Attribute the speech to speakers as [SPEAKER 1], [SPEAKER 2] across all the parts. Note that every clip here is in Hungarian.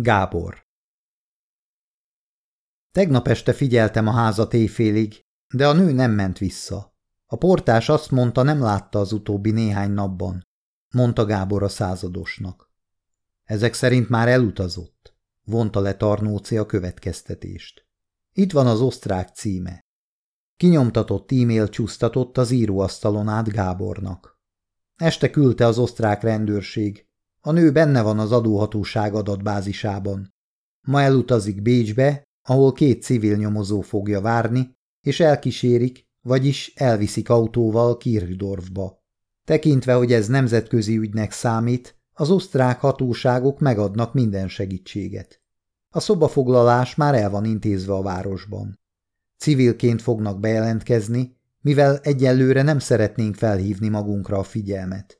[SPEAKER 1] Gábor Tegnap este figyeltem a házat éjfélig, de a nő nem ment vissza. A portás azt mondta, nem látta az utóbbi néhány napban, mondta Gábor a századosnak. Ezek szerint már elutazott, vonta le Tarnóci a következtetést. Itt van az osztrák címe. Kinyomtatott e-mail csúsztatott az íróasztalon át Gábornak. Este küldte az osztrák rendőrség. A nő benne van az adóhatóság adatbázisában. Ma elutazik Bécsbe, ahol két civil nyomozó fogja várni, és elkísérik, vagyis elviszik autóval Kirchdorfba. Tekintve, hogy ez nemzetközi ügynek számít, az osztrák hatóságok megadnak minden segítséget. A szobafoglalás már el van intézve a városban. Civilként fognak bejelentkezni, mivel egyelőre nem szeretnénk felhívni magunkra a figyelmet.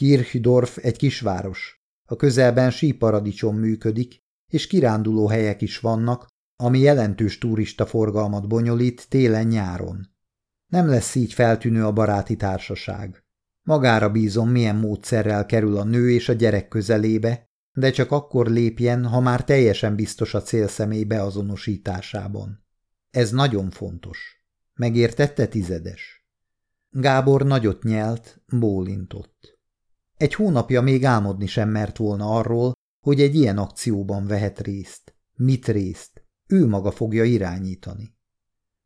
[SPEAKER 1] Kirchdorf egy kisváros. A közelben síparadicsom működik, és kiránduló helyek is vannak, ami jelentős turista forgalmat bonyolít télen-nyáron. Nem lesz így feltűnő a baráti társaság. Magára bízom, milyen módszerrel kerül a nő és a gyerek közelébe, de csak akkor lépjen, ha már teljesen biztos a célszemély beazonosításában. Ez nagyon fontos. Megértette tizedes? Gábor nagyot nyelt, bólintott. Egy hónapja még álmodni sem mert volna arról, hogy egy ilyen akcióban vehet részt. Mit részt? Ő maga fogja irányítani.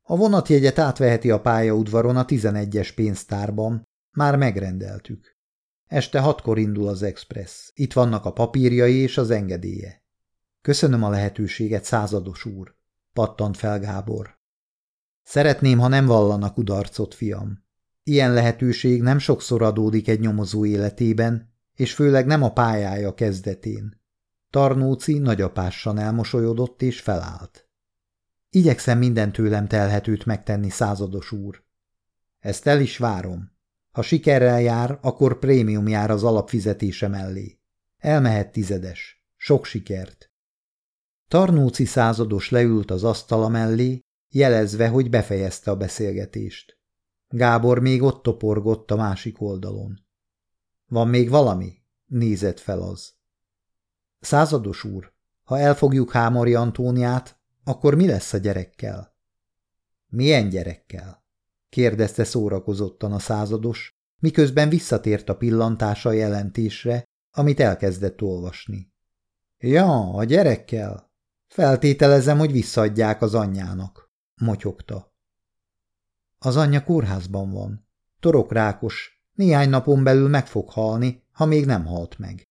[SPEAKER 1] A vonatjegyet átveheti a pályaudvaron a 11-es pénztárban, már megrendeltük. Este hatkor indul az express. Itt vannak a papírjai és az engedélye. Köszönöm a lehetőséget, százados úr, pattant fel Gábor. Szeretném, ha nem vallanak udarcot, fiam. Ilyen lehetőség nem sokszor adódik egy nyomozó életében, és főleg nem a pályája kezdetén. Tarnóci nagyapásan elmosolyodott és felállt. Igyekszem minden tőlem telhetőt megtenni, százados úr. Ezt el is várom. Ha sikerrel jár, akkor prémium jár az alapfizetése mellé. Elmehet tizedes. Sok sikert. Tarnóci százados leült az asztala mellé, jelezve, hogy befejezte a beszélgetést. Gábor még ott toporgott a másik oldalon. Van még valami? Nézett fel az. Százados úr, ha elfogjuk Hámori Antóniát, akkor mi lesz a gyerekkel? Milyen gyerekkel? kérdezte szórakozottan a százados, miközben visszatért a pillantása jelentésre, amit elkezdett olvasni. Ja, a gyerekkel? Feltételezem, hogy visszaadják az anyjának, motyogta. Az anyja kórházban van. Torokrákos, néhány napon belül meg fog halni, ha még nem halt meg.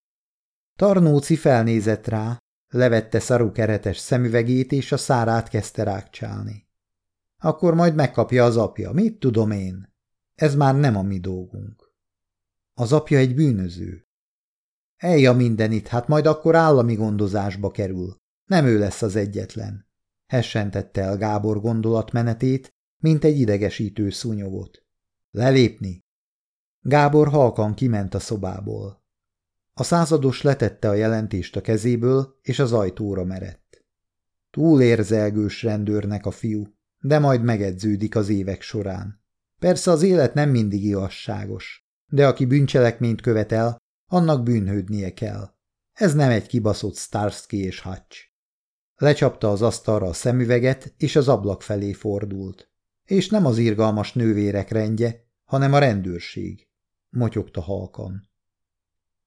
[SPEAKER 1] Tarnóci felnézett rá, levette szarukeretes szemüvegét, és a szárát kezdte rákcsálni. Akkor majd megkapja az apja, mit tudom én? Ez már nem a mi dolgunk. Az apja egy bűnöző. Elja mindenit, hát majd akkor állami gondozásba kerül. Nem ő lesz az egyetlen. Hessentette el Gábor gondolatmenetét, mint egy idegesítő szúnyogot. Lelépni. Gábor halkan kiment a szobából. A százados letette a jelentést a kezéből, és az ajtóra merett. Túl érzelgős rendőrnek a fiú, de majd megedződik az évek során. Persze az élet nem mindig igazságos, de aki bűncselekményt követel, annak bűnhődnie kell. Ez nem egy kibaszott Starsky és Hutch. Lecsapta az asztalra a szemüveget, és az ablak felé fordult. És nem az irgalmas nővérek rendje, hanem a rendőrség. Motyogta halkan.